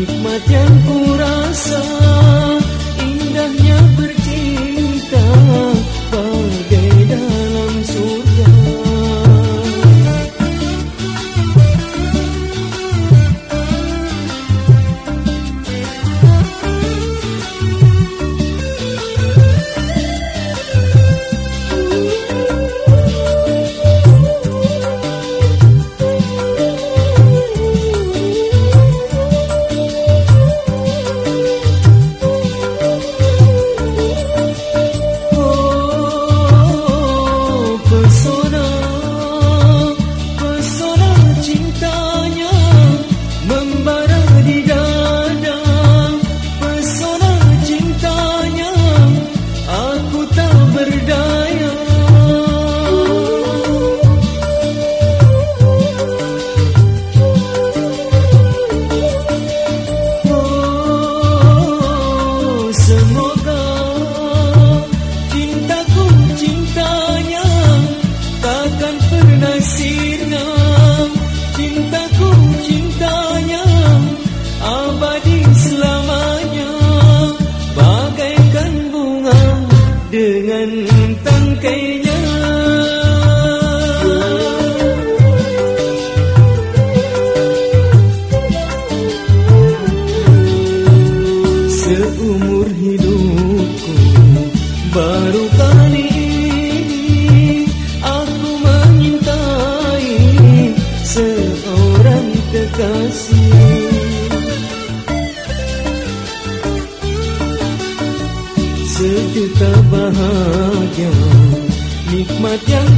nikmat yang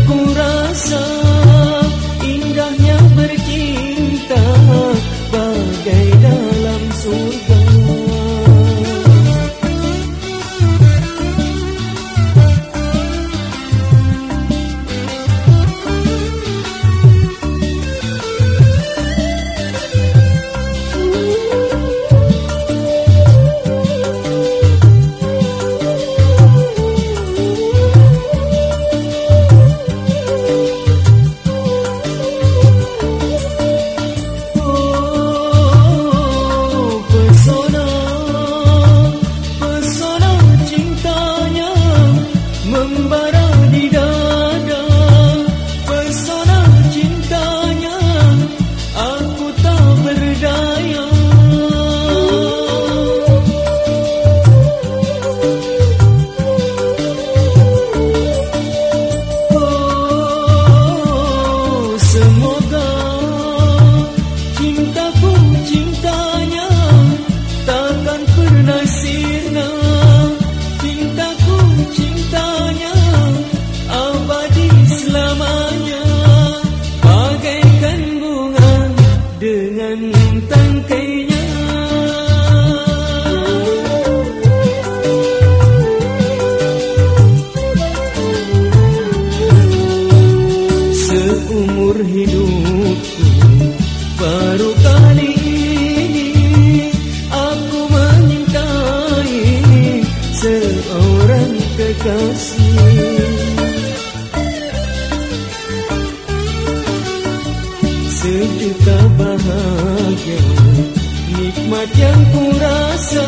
ku rasa seumur hidupku baru kali ini aku menyintai seorang kekasih nikmat yang ku rasa